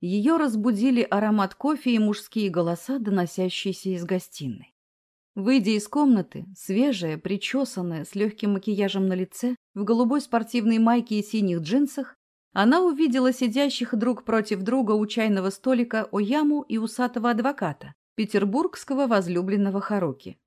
Ее разбудили аромат кофе и мужские голоса, доносящиеся из гостиной. Выйдя из комнаты, свежая, причесанная, с легким макияжем на лице, в голубой спортивной майке и синих джинсах, она увидела сидящих друг против друга у чайного столика Ояму и усатого адвоката, петербургского возлюбленного Харуки.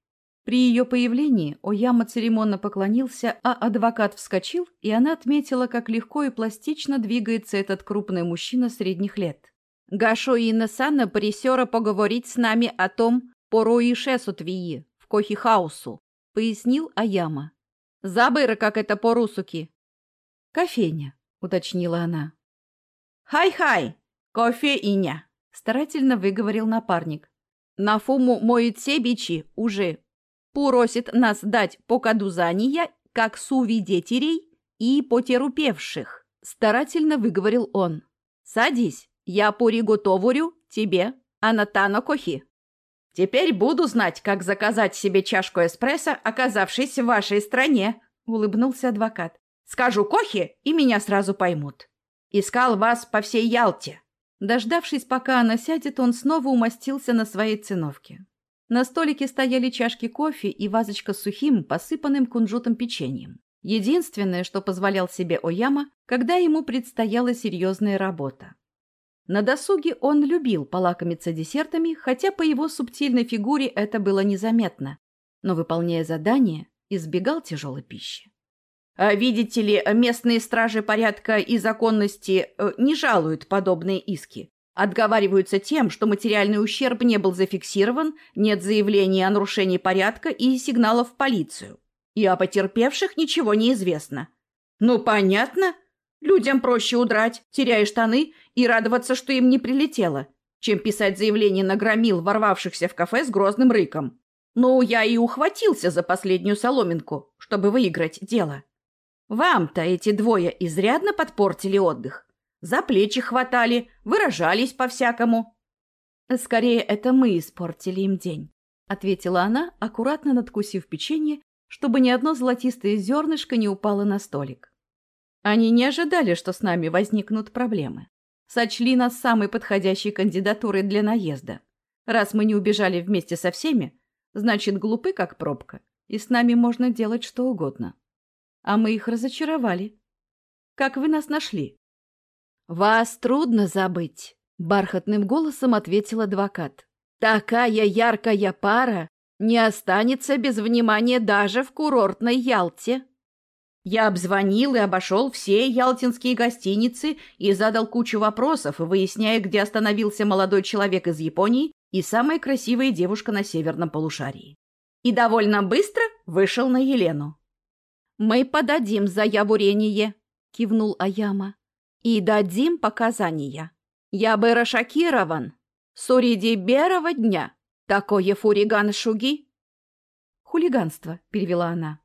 При ее появлении Ояма церемонно поклонился, а адвокат вскочил, и она отметила, как легко и пластично двигается этот крупный мужчина средних лет. «Гашо Инна-сана присера поговорить с нами о том, порой шесу твии, в Кохи-хаусу», — пояснил Аяма. «Забыра, как это по-русуки». «Кофейня», — уточнила она. «Хай-хай, кофе иня», — старательно выговорил напарник. «На фуму моют себичи уже просит нас дать показания как свидетелей и потерпевших», — старательно выговорил он. «Садись, я приготовлю тебе анатана кохи. Теперь буду знать, как заказать себе чашку эспрессо, оказавшись в вашей стране», — улыбнулся адвокат. «Скажу кохи, и меня сразу поймут. Искал вас по всей Ялте». Дождавшись, пока она сядет, он снова умостился на своей циновке. На столике стояли чашки кофе и вазочка с сухим, посыпанным кунжутом печеньем. Единственное, что позволял себе Ояма, когда ему предстояла серьезная работа. На досуге он любил полакомиться десертами, хотя по его субтильной фигуре это было незаметно, но, выполняя задание, избегал тяжелой пищи. «А «Видите ли, местные стражи порядка и законности э, не жалуют подобные иски. Отговариваются тем, что материальный ущерб не был зафиксирован, нет заявлений о нарушении порядка и сигналов в полицию. И о потерпевших ничего не известно. Ну, понятно. Людям проще удрать, теряя штаны, и радоваться, что им не прилетело, чем писать заявление на громил, ворвавшихся в кафе с грозным рыком. Ну, я и ухватился за последнюю соломинку, чтобы выиграть дело. Вам-то эти двое изрядно подпортили отдых. За плечи хватали, выражались по-всякому. «Скорее, это мы испортили им день», — ответила она, аккуратно надкусив печенье, чтобы ни одно золотистое зернышко не упало на столик. Они не ожидали, что с нами возникнут проблемы. Сочли нас самой подходящей кандидатурой для наезда. Раз мы не убежали вместе со всеми, значит, глупы, как пробка, и с нами можно делать что угодно. А мы их разочаровали. Как вы нас нашли? «Вас трудно забыть», — бархатным голосом ответил адвокат. «Такая яркая пара не останется без внимания даже в курортной Ялте». Я обзвонил и обошел все ялтинские гостиницы и задал кучу вопросов, выясняя, где остановился молодой человек из Японии и самая красивая девушка на северном полушарии. И довольно быстро вышел на Елену. «Мы подадим заявление», — кивнул Аяма и дадим показания. Я бы расшокирован. Среди белого дня. Такое фуриган шуги. Хулиганство, перевела она.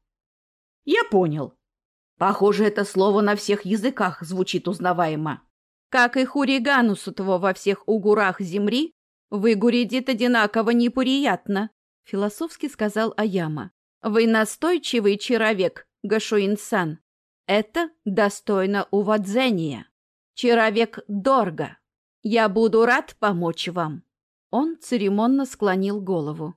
Я понял. Похоже, это слово на всех языках звучит узнаваемо. Как и хуриганусутво во всех угурах земли, выгуредит одинаково неприятно, философски сказал Аяма. Вы настойчивый человек, Гашуин-сан. Это достойно уважения. Человек дорого. Я буду рад помочь вам. Он церемонно склонил голову.